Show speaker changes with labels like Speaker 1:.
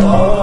Speaker 1: Oh